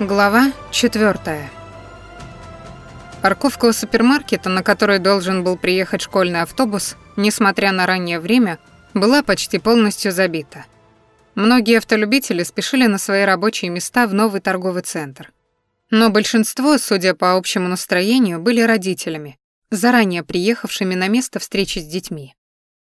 Глава 4. Парковка у супермаркета, на которой должен был приехать школьный автобус, несмотря на раннее время, была почти полностью забита. Многие автолюбители спешили на свои рабочие места в новый торговый центр. Но большинство, судя по общему настроению, были родителями, заранее приехавшими на место встречи с детьми.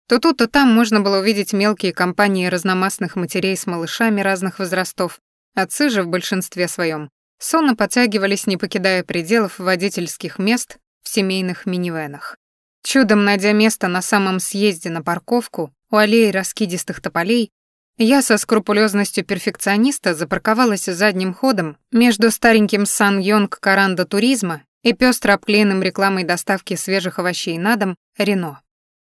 То тут, то там можно было увидеть мелкие компании разномастных матерей с малышами разных возрастов, Отцы же в большинстве своем сонно подтягивались, не покидая пределов водительских мест в семейных минивенах. Чудом найдя место на самом съезде на парковку у аллеи раскидистых тополей, я со скрупулезностью перфекциониста запарковалась задним ходом между стареньким Сан Йонг Каранда Туризма и пестро обклеенным рекламой доставки свежих овощей на дом Рено.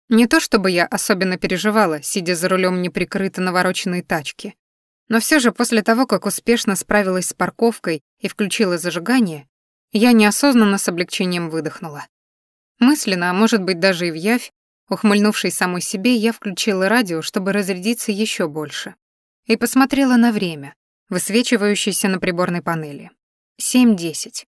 Не то чтобы я особенно переживала, сидя за рулем неприкрыто навороченной тачки. Но все же после того, как успешно справилась с парковкой и включила зажигание, я неосознанно с облегчением выдохнула. Мысленно, а может быть даже и в явь, ухмыльнувшись самой себе, я включила радио, чтобы разрядиться еще больше. И посмотрела на время, высвечивающееся на приборной панели. 7.10.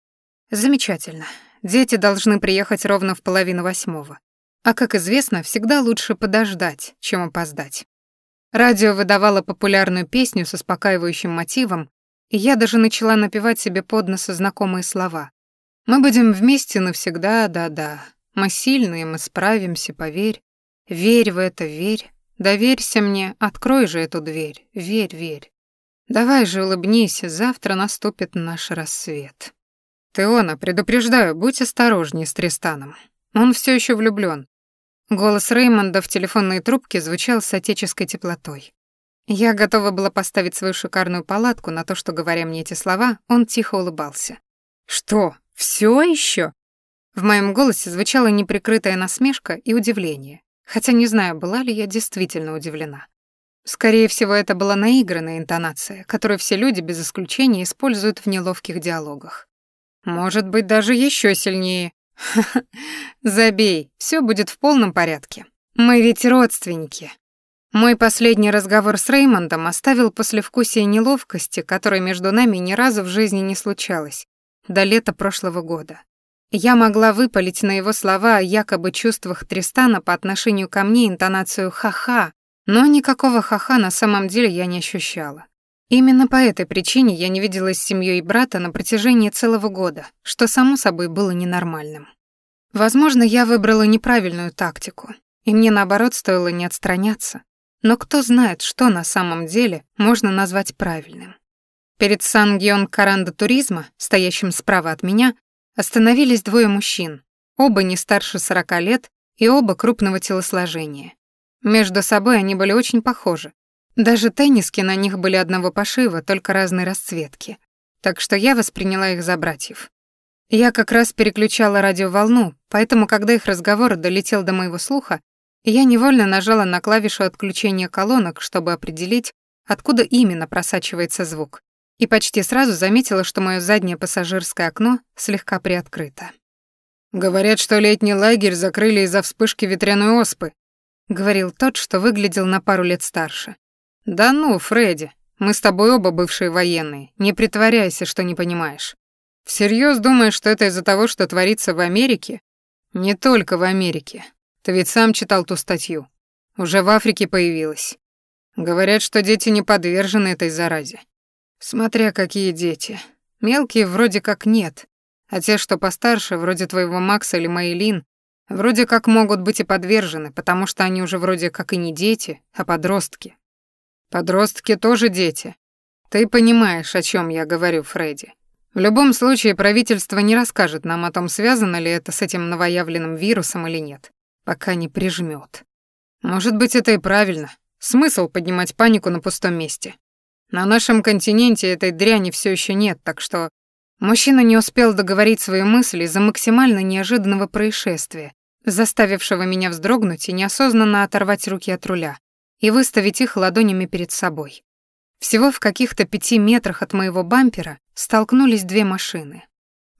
Замечательно. Дети должны приехать ровно в половину восьмого. А, как известно, всегда лучше подождать, чем опоздать. Радио выдавало популярную песню с успокаивающим мотивом, и я даже начала напевать себе под нос знакомые слова. «Мы будем вместе навсегда, да-да. Мы сильные, мы справимся, поверь. Верь в это, верь. Доверься мне, открой же эту дверь. Верь, верь. Давай же улыбнись, завтра наступит наш рассвет». «Теона, предупреждаю, будь осторожнее с Тристаном. Он все еще влюблен. Голос Реймонда в телефонной трубке звучал с отеческой теплотой. Я готова была поставить свою шикарную палатку на то, что, говоря мне эти слова, он тихо улыбался. «Что, все еще? В моем голосе звучала неприкрытая насмешка и удивление, хотя не знаю, была ли я действительно удивлена. Скорее всего, это была наигранная интонация, которую все люди без исключения используют в неловких диалогах. Может быть, даже еще сильнее, Забей, все будет в полном порядке. Мы ведь родственники. Мой последний разговор с Реймондом оставил послевкусие неловкости, которой между нами ни разу в жизни не случалось, до лета прошлого года. Я могла выпалить на его слова о якобы чувствах Тристана по отношению ко мне интонацию «ха-ха», но никакого ха-ха на самом деле я не ощущала. Именно по этой причине я не виделась с семьей брата на протяжении целого года, что само собой было ненормальным. Возможно, я выбрала неправильную тактику, и мне наоборот стоило не отстраняться. Но кто знает, что на самом деле можно назвать правильным. Перед Сан-Гион Каранда Туризма, стоящим справа от меня, остановились двое мужчин, оба не старше сорока лет и оба крупного телосложения. Между собой они были очень похожи, даже тенниски на них были одного пошива, только разной расцветки. Так что я восприняла их за братьев. Я как раз переключала радиоволну, поэтому, когда их разговор долетел до моего слуха, я невольно нажала на клавишу отключения колонок, чтобы определить, откуда именно просачивается звук, и почти сразу заметила, что мое заднее пассажирское окно слегка приоткрыто. «Говорят, что летний лагерь закрыли из-за вспышки ветряной оспы», — говорил тот, что выглядел на пару лет старше. «Да ну, Фредди, мы с тобой оба бывшие военные, не притворяйся, что не понимаешь. Всерьез думаешь, что это из-за того, что творится в Америке? Не только в Америке. Ты ведь сам читал ту статью. Уже в Африке появилась. Говорят, что дети не подвержены этой заразе. Смотря какие дети. Мелкие вроде как нет, а те, что постарше, вроде твоего Макса или Мейлин, вроде как могут быть и подвержены, потому что они уже вроде как и не дети, а подростки. Подростки тоже дети. Ты понимаешь, о чем я говорю, Фредди. В любом случае, правительство не расскажет нам о том, связано ли это с этим новоявленным вирусом или нет, пока не прижмет. Может быть, это и правильно. Смысл поднимать панику на пустом месте. На нашем континенте этой дряни все еще нет, так что мужчина не успел договорить свою мысль из-за максимально неожиданного происшествия, заставившего меня вздрогнуть и неосознанно оторвать руки от руля и выставить их ладонями перед собой. Всего в каких-то пяти метрах от моего бампера столкнулись две машины.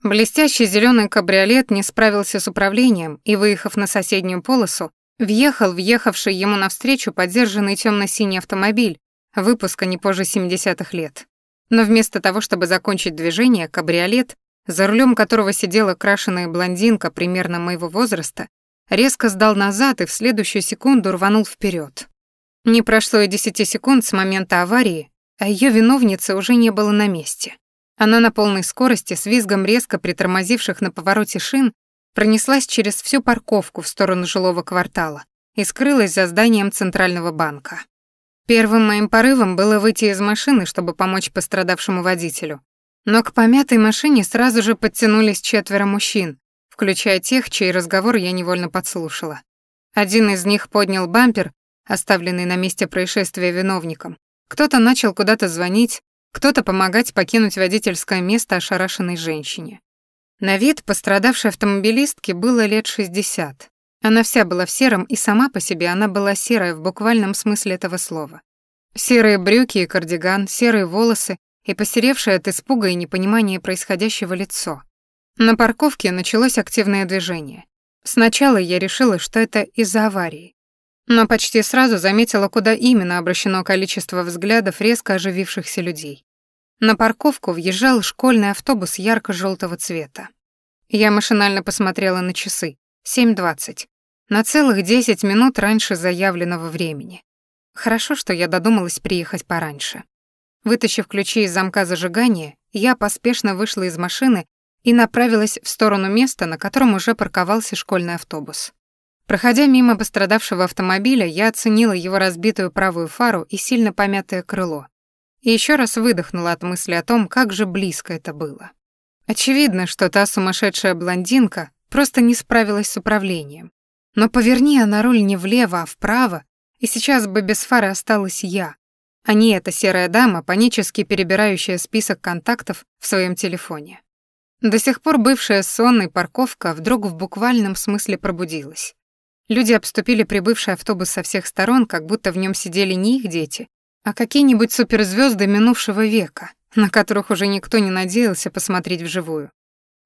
Блестящий зеленый кабриолет не справился с управлением и, выехав на соседнюю полосу, въехал въехавший ему навстречу подержанный темно-синий автомобиль выпуска не позже 70-х лет. Но вместо того, чтобы закончить движение, кабриолет, за рулем которого сидела крашеная блондинка примерно моего возраста, резко сдал назад и в следующую секунду рванул вперед. Не прошло и десяти секунд с момента аварии, а ее виновницы уже не было на месте. Она на полной скорости с визгом резко притормозивших на повороте шин пронеслась через всю парковку в сторону жилого квартала и скрылась за зданием Центрального банка. Первым моим порывом было выйти из машины, чтобы помочь пострадавшему водителю. Но к помятой машине сразу же подтянулись четверо мужчин, включая тех, чей разговор я невольно подслушала. Один из них поднял бампер, оставленный на месте происшествия виновником. Кто-то начал куда-то звонить, кто-то помогать покинуть водительское место ошарашенной женщине. На вид пострадавшей автомобилистке было лет 60. Она вся была в сером, и сама по себе она была серая в буквальном смысле этого слова. Серые брюки и кардиган, серые волосы и посеревшее от испуга и непонимания происходящего лицо. На парковке началось активное движение. Сначала я решила, что это из-за аварии. Но почти сразу заметила, куда именно обращено количество взглядов резко оживившихся людей. На парковку въезжал школьный автобус ярко желтого цвета. Я машинально посмотрела на часы. 7.20. На целых 10 минут раньше заявленного времени. Хорошо, что я додумалась приехать пораньше. Вытащив ключи из замка зажигания, я поспешно вышла из машины и направилась в сторону места, на котором уже парковался школьный автобус. Проходя мимо пострадавшего автомобиля, я оценила его разбитую правую фару и сильно помятое крыло. И еще раз выдохнула от мысли о том, как же близко это было. Очевидно, что та сумасшедшая блондинка просто не справилась с управлением. Но поверни она руль не влево, а вправо, и сейчас бы без фары осталась я, а не эта серая дама, панически перебирающая список контактов в своем телефоне. До сих пор бывшая сонной парковка вдруг в буквальном смысле пробудилась. Люди обступили прибывший автобус со всех сторон, как будто в нем сидели не их дети, а какие-нибудь суперзвезды минувшего века, на которых уже никто не надеялся посмотреть вживую.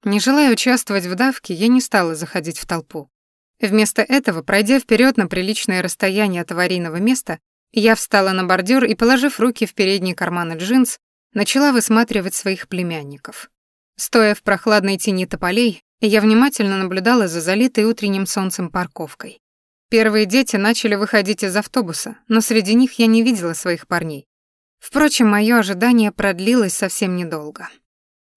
Не желая участвовать в давке, я не стала заходить в толпу. Вместо этого, пройдя вперед на приличное расстояние от аварийного места, я встала на бордюр и, положив руки в передние карманы джинс, начала высматривать своих племянников. Стоя в прохладной тени тополей, я внимательно наблюдала за залитой утренним солнцем парковкой. Первые дети начали выходить из автобуса, но среди них я не видела своих парней. Впрочем, мое ожидание продлилось совсем недолго.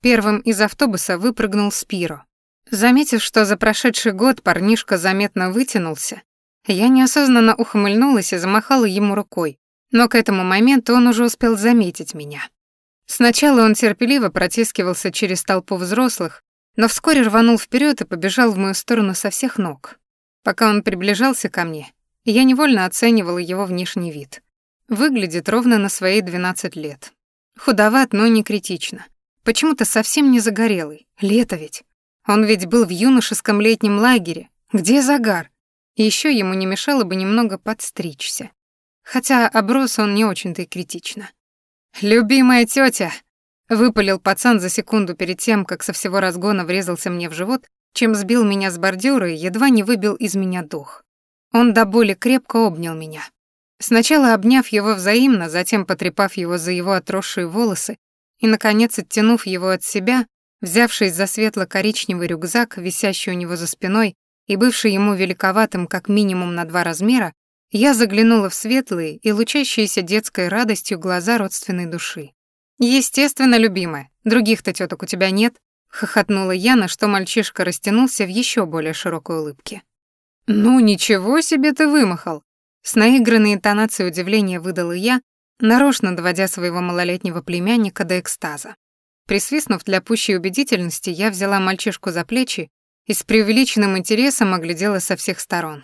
Первым из автобуса выпрыгнул Спиро. Заметив, что за прошедший год парнишка заметно вытянулся, я неосознанно ухмыльнулась и замахала ему рукой, но к этому моменту он уже успел заметить меня. Сначала он терпеливо протискивался через толпу взрослых, но вскоре рванул вперед и побежал в мою сторону со всех ног. Пока он приближался ко мне, я невольно оценивала его внешний вид. Выглядит ровно на свои 12 лет. Худоват, но не критично. Почему-то совсем не загорелый. Лето ведь. Он ведь был в юношеском летнем лагере. Где загар? И ещё ему не мешало бы немного подстричься. Хотя оброс он не очень-то и критично. «Любимая тётя!» — выпалил пацан за секунду перед тем, как со всего разгона врезался мне в живот, чем сбил меня с бордюра и едва не выбил из меня дух. Он до боли крепко обнял меня. Сначала обняв его взаимно, затем потрепав его за его отросшие волосы и, наконец, оттянув его от себя, взявшись за светло-коричневый рюкзак, висящий у него за спиной и бывший ему великоватым как минимум на два размера, я заглянула в светлые и лучащиеся детской радостью глаза родственной души. «Естественно, любимая, других-то теток у тебя нет», — хохотнула я, на что мальчишка растянулся в еще более широкой улыбке. «Ну, ничего себе ты вымахал!» С наигранной интонацией удивления выдала я, нарочно доводя своего малолетнего племянника до экстаза. Присвистнув для пущей убедительности, я взяла мальчишку за плечи и с преувеличенным интересом оглядела со всех сторон.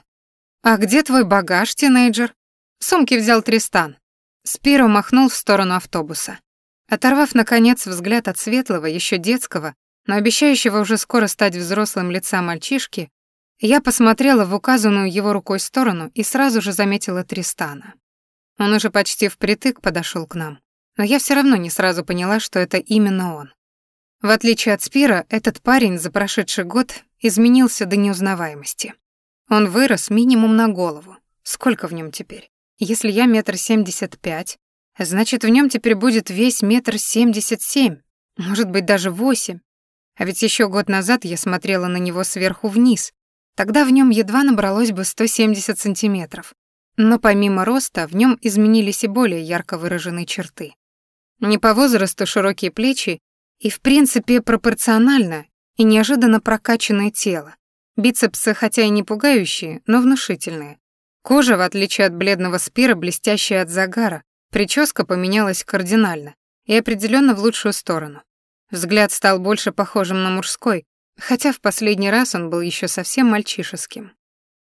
«А где твой багаж, тинейджер?» Сумки взял Тристан. Спиро махнул в сторону автобуса. Оторвав, наконец, взгляд от светлого, еще детского, но обещающего уже скоро стать взрослым лица мальчишки, я посмотрела в указанную его рукой сторону и сразу же заметила Тристана. Он уже почти впритык подошел к нам, но я все равно не сразу поняла, что это именно он. В отличие от Спира, этот парень за прошедший год изменился до неузнаваемости. Он вырос минимум на голову. Сколько в нем теперь? Если я метр семьдесят пять, Значит, в нем теперь будет весь метр семьдесят семь, может быть, даже восемь. А ведь еще год назад я смотрела на него сверху вниз. Тогда в нем едва набралось бы 170 сантиметров. Но помимо роста, в нем изменились и более ярко выраженные черты. Не по возрасту широкие плечи и, в принципе, пропорционально и неожиданно прокачанное тело. Бицепсы, хотя и не пугающие, но внушительные. Кожа, в отличие от бледного спира, блестящая от загара. Прическа поменялась кардинально и определенно в лучшую сторону. Взгляд стал больше похожим на мужской, хотя в последний раз он был еще совсем мальчишеским.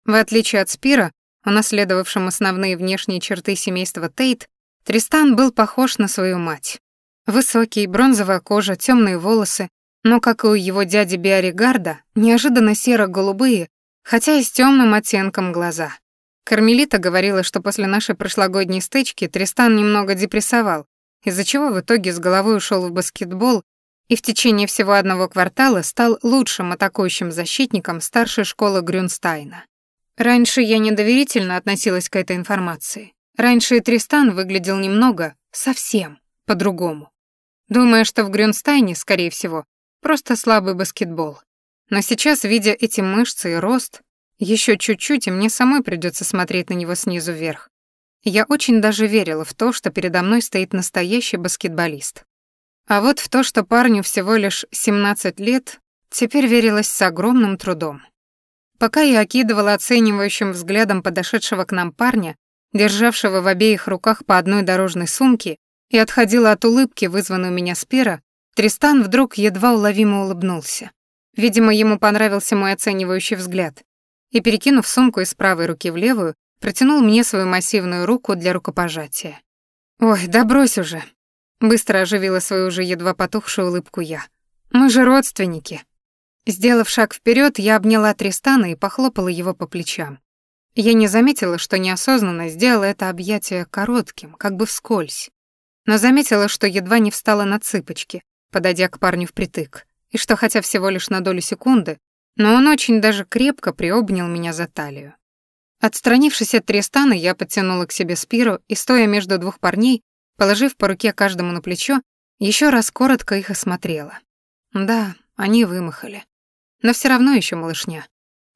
В отличие от Спира, унаследовавшим основные внешние черты семейства Тейт, Тристан был похож на свою мать. Высокий, бронзовая кожа, темные волосы, но, как и у его дяди Биоригарда, неожиданно серо-голубые, хотя и с темным оттенком глаза. Кармелита говорила, что после нашей прошлогодней стычки Тристан немного депрессовал, из-за чего в итоге с головой ушел в баскетбол и в течение всего одного квартала стал лучшим атакующим защитником старшей школы Грюнстайна. Раньше я недоверительно относилась к этой информации. Раньше и Тристан выглядел немного, совсем, по-другому. Думая, что в Грюнстайне, скорее всего, просто слабый баскетбол. Но сейчас, видя эти мышцы и рост, еще чуть-чуть, и мне самой придется смотреть на него снизу вверх. Я очень даже верила в то, что передо мной стоит настоящий баскетболист. А вот в то, что парню всего лишь 17 лет, теперь верилось с огромным трудом. Пока я окидывала оценивающим взглядом подошедшего к нам парня, державшего в обеих руках по одной дорожной сумке, и отходила от улыбки, вызванной у меня спира, Тристан вдруг едва уловимо улыбнулся. Видимо, ему понравился мой оценивающий взгляд. И, перекинув сумку из правой руки в левую, протянул мне свою массивную руку для рукопожатия. «Ой, да брось уже!» Быстро оживила свою уже едва потухшую улыбку я. «Мы же родственники!» Сделав шаг вперед, я обняла Тристана и похлопала его по плечам. Я не заметила, что неосознанно сделала это объятие коротким, как бы вскользь. Но заметила, что едва не встала на цыпочки, подойдя к парню впритык, и что хотя всего лишь на долю секунды, но он очень даже крепко приобнял меня за талию. Отстранившись от Тристана, я подтянула к себе Спиру и, стоя между двух парней, Положив по руке каждому на плечо, еще раз коротко их осмотрела. Да, они вымахали. Но все равно еще малышня.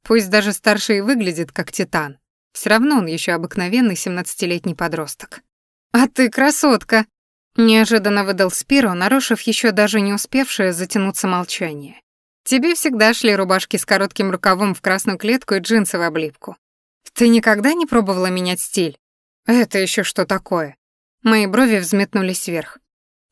Пусть даже старший выглядит как титан, все равно он еще обыкновенный семнадцатилетний подросток. «А ты красотка!» Неожиданно выдал Спиро, нарушив еще даже не успевшее затянуться молчание. «Тебе всегда шли рубашки с коротким рукавом в красную клетку и джинсы в облипку. Ты никогда не пробовала менять стиль? Это еще что такое?» Мои брови взметнулись вверх.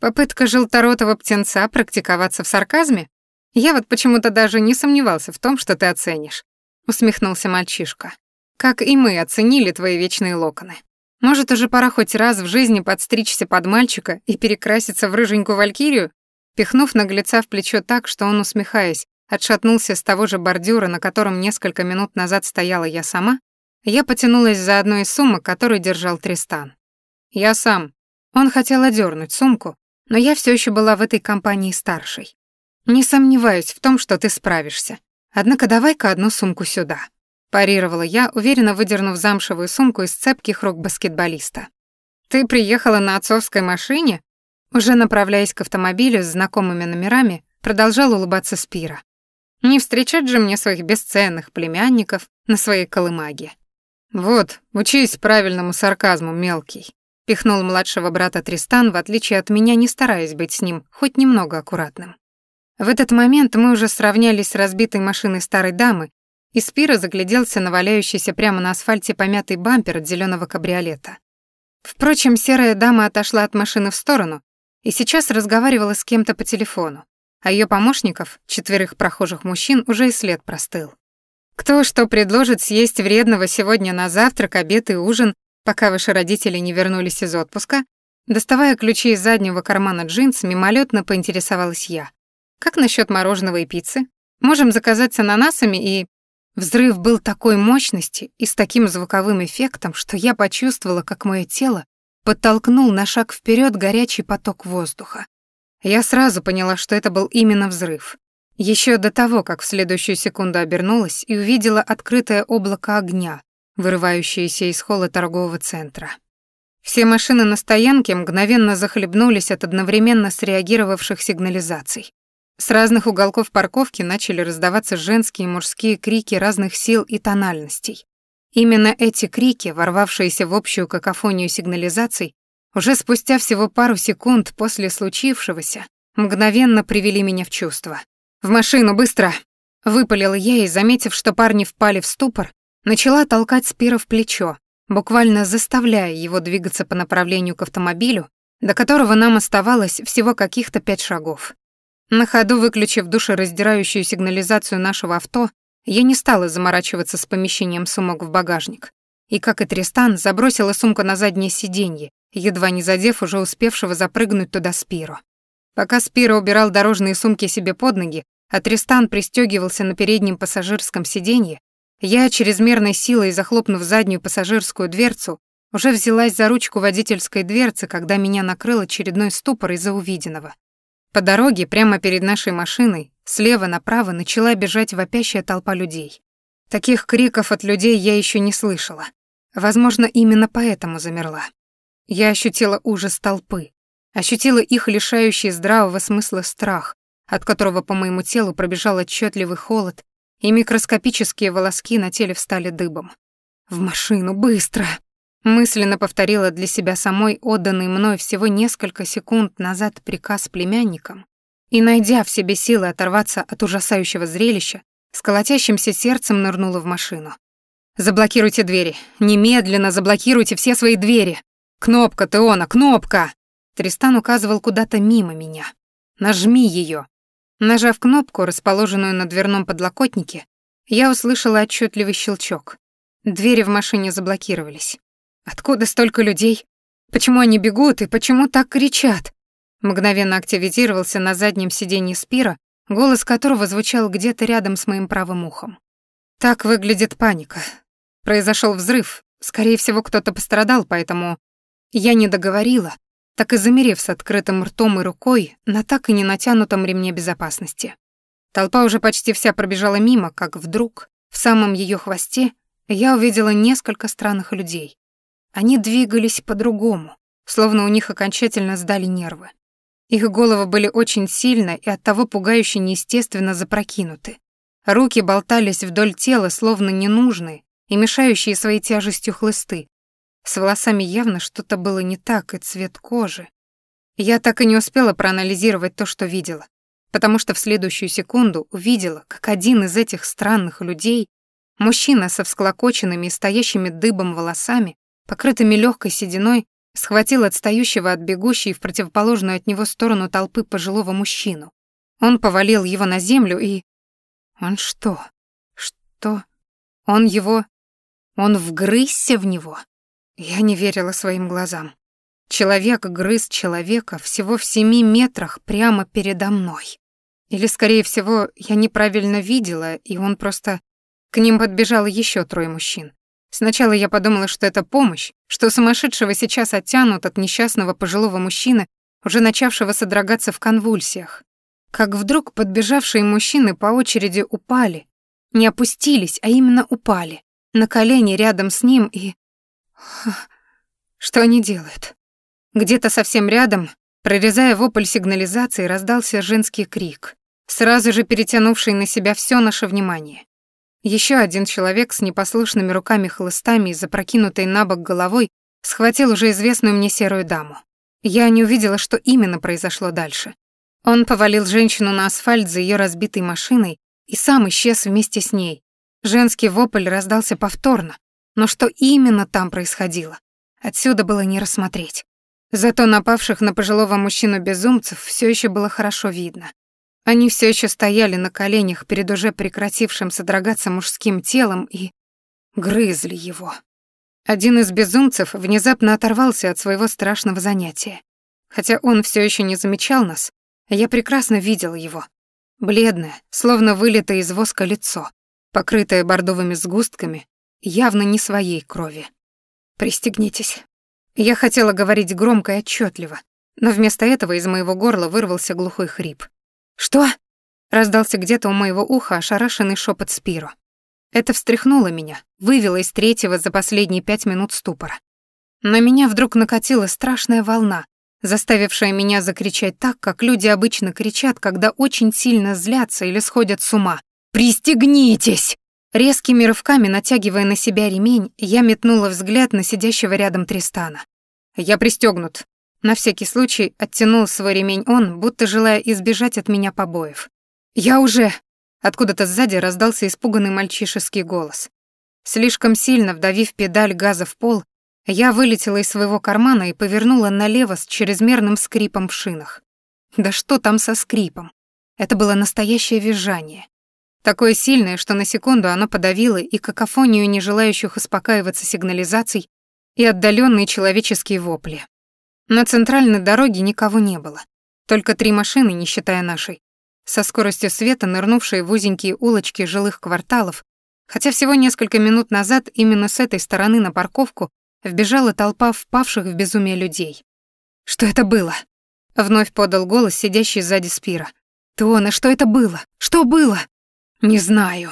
Попытка желторотого птенца практиковаться в сарказме? Я вот почему-то даже не сомневался в том, что ты оценишь. Усмехнулся мальчишка. Как и мы оценили твои вечные локоны. Может, уже пора хоть раз в жизни подстричься под мальчика и перекраситься в рыженькую валькирию? Пихнув наглеца в плечо так, что он, усмехаясь, отшатнулся с того же бордюра, на котором несколько минут назад стояла я сама, я потянулась за одной из сумок, которую держал Тристан. «Я сам». Он хотел одернуть сумку, но я все еще была в этой компании старшей. «Не сомневаюсь в том, что ты справишься. Однако давай-ка одну сумку сюда», — парировала я, уверенно выдернув замшевую сумку из цепких рук баскетболиста. «Ты приехала на отцовской машине?» Уже направляясь к автомобилю с знакомыми номерами, продолжал улыбаться Спира. «Не встречать же мне своих бесценных племянников на своей колымаге». «Вот, учись правильному сарказму, мелкий», Пихнул младшего брата Тристан, в отличие от меня, не стараясь быть с ним хоть немного аккуратным. В этот момент мы уже сравнялись с разбитой машиной старой дамы, и Спира загляделся на валяющийся прямо на асфальте помятый бампер от зеленого кабриолета. Впрочем, серая дама отошла от машины в сторону и сейчас разговаривала с кем-то по телефону, а ее помощников, четверых прохожих мужчин, уже и след простыл. Кто что предложит съесть вредного сегодня на завтрак, обед и ужин, Пока ваши родители не вернулись из отпуска, доставая ключи из заднего кармана джинс, мимолетно поинтересовалась я. «Как насчет мороженого и пиццы? Можем заказать с ананасами и...» Взрыв был такой мощности и с таким звуковым эффектом, что я почувствовала, как мое тело подтолкнул на шаг вперед горячий поток воздуха. Я сразу поняла, что это был именно взрыв. Еще до того, как в следующую секунду обернулась и увидела открытое облако огня, вырывающиеся из холла торгового центра. Все машины на стоянке мгновенно захлебнулись от одновременно среагировавших сигнализаций. С разных уголков парковки начали раздаваться женские и мужские крики разных сил и тональностей. Именно эти крики, ворвавшиеся в общую какофонию сигнализаций, уже спустя всего пару секунд после случившегося, мгновенно привели меня в чувство. «В машину, быстро!» Выпалила я и, заметив, что парни впали в ступор, начала толкать Спира в плечо, буквально заставляя его двигаться по направлению к автомобилю, до которого нам оставалось всего каких-то пять шагов. На ходу, выключив душераздирающую сигнализацию нашего авто, я не стала заморачиваться с помещением сумок в багажник. И, как и Тристан, забросила сумку на заднее сиденье, едва не задев уже успевшего запрыгнуть туда Спиро. Пока Спиро убирал дорожные сумки себе под ноги, а Тристан пристегивался на переднем пассажирском сиденье, я, чрезмерной силой захлопнув заднюю пассажирскую дверцу, уже взялась за ручку водительской дверцы, когда меня накрыл очередной ступор из-за увиденного. По дороге, прямо перед нашей машиной, слева направо начала бежать вопящая толпа людей. Таких криков от людей я еще не слышала. Возможно, именно поэтому замерла. Я ощутила ужас толпы, ощутила их лишающий здравого смысла страх, от которого по моему телу пробежал отчетливый холод, и микроскопические волоски на теле встали дыбом. «В машину, быстро!» Мысленно повторила для себя самой отданный мной всего несколько секунд назад приказ племянникам и, найдя в себе силы оторваться от ужасающего зрелища, с колотящимся сердцем нырнула в машину. «Заблокируйте двери! Немедленно заблокируйте все свои двери! Кнопка, Теона, кнопка!» Тристан указывал куда-то мимо меня. «Нажми ее. Нажав кнопку, расположенную на дверном подлокотнике, я услышала отчетливый щелчок. Двери в машине заблокировались. Откуда столько людей? Почему они бегут и почему так кричат? Мгновенно активизировался на заднем сиденье Спира, голос которого звучал где-то рядом с моим правым ухом. Так выглядит паника. Произошел взрыв. Скорее всего, кто-то пострадал, поэтому я не договорила, так и замерев с открытым ртом и рукой на так и не натянутом ремне безопасности. Толпа уже почти вся пробежала мимо, как вдруг, в самом ее хвосте, я увидела несколько странных людей. Они двигались по-другому, словно у них окончательно сдали нервы. Их головы были очень сильно и оттого пугающе неестественно запрокинуты. Руки болтались вдоль тела, словно ненужные и мешающие своей тяжестью хлысты. С волосами явно что-то было не так, и цвет кожи. Я так и не успела проанализировать то, что видела, потому что в следующую секунду увидела, как один из этих странных людей, мужчина со всклокоченными и стоящими дыбом волосами, покрытыми легкой сединой, схватил отстающего от бегущей в противоположную от него сторону толпы пожилого мужчину. Он повалил его на землю и... Он что? Что? Он его... Он вгрызся в него? Я не верила своим глазам. Человек грыз человека всего в семи метрах прямо передо мной. Или, скорее всего, я неправильно видела, и он просто... К ним подбежало еще трое мужчин. Сначала я подумала, что это помощь, что сумасшедшего сейчас оттянут от несчастного пожилого мужчины, уже начавшего содрогаться в конвульсиях. Как вдруг подбежавшие мужчины по очереди упали. Не опустились, а именно упали. На колени рядом с ним и... Что они делают? Где-то совсем рядом, прорезая вопль сигнализации, раздался женский крик, сразу же перетянувший на себя все наше внимание. Еще один человек с непослушными руками-хлыстами и запрокинутой на бок головой схватил уже известную мне серую даму. Я не увидела, что именно произошло дальше. Он повалил женщину на асфальт за ее разбитой машиной и сам исчез вместе с ней. Женский вопль раздался повторно, но что именно там происходило, отсюда было не рассмотреть. Зато напавших на пожилого мужчину безумцев все еще было хорошо видно. Они все еще стояли на коленях перед уже прекратившим содрогаться мужским телом и грызли его. Один из безумцев внезапно оторвался от своего страшного занятия. Хотя он все еще не замечал нас, я прекрасно видела его. Бледное, словно вылитое из воска лицо, покрытое бордовыми сгустками, явно не своей крови. «Пристегнитесь». Я хотела говорить громко и отчетливо, но вместо этого из моего горла вырвался глухой хрип. «Что?» — раздался где-то у моего уха ошарашенный шепот Спиро. Это встряхнуло меня, вывело из третьего за последние пять минут ступора. На меня вдруг накатила страшная волна, заставившая меня закричать так, как люди обычно кричат, когда очень сильно злятся или сходят с ума. «Пристегнитесь!» Резкими рывками натягивая на себя ремень, я метнула взгляд на сидящего рядом Тристана. «Я пристегнут. На всякий случай оттянул свой ремень он, будто желая избежать от меня побоев. «Я уже...» Откуда-то сзади раздался испуганный мальчишеский голос. Слишком сильно вдавив педаль газа в пол, я вылетела из своего кармана и повернула налево с чрезмерным скрипом в шинах. Да что там со скрипом? Это было настоящее визжание. Такое сильное, что на секунду оно подавило и какофонию не желающих успокаиваться сигнализаций, и отдаленные человеческие вопли. На центральной дороге никого не было. Только три машины, не считая нашей. Со скоростью света, нырнувшие в узенькие улочки жилых кварталов, хотя всего несколько минут назад именно с этой стороны на парковку вбежала толпа впавших в безумие людей. «Что это было?» — вновь подал голос сидящий сзади Спира. «Туона, что это было? Что было?» «Не знаю».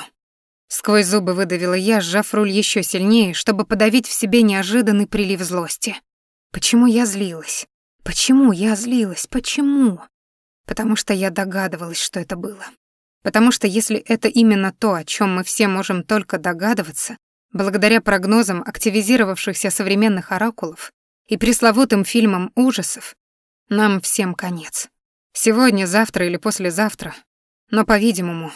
Сквозь зубы выдавила я, сжав руль еще сильнее, чтобы подавить в себе неожиданный прилив злости. Почему я злилась? Почему я злилась? Почему? Потому что я догадывалась, что это было. Потому что если это именно то, о чем мы все можем только догадываться, благодаря прогнозам активизировавшихся современных оракулов и пресловутым фильмам ужасов, нам всем конец. Сегодня, завтра или послезавтра. Но, по-видимому,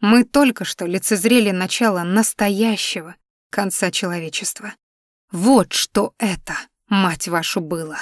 мы только что лицезрели начало настоящего конца человечества. Вот что это, мать вашу, было.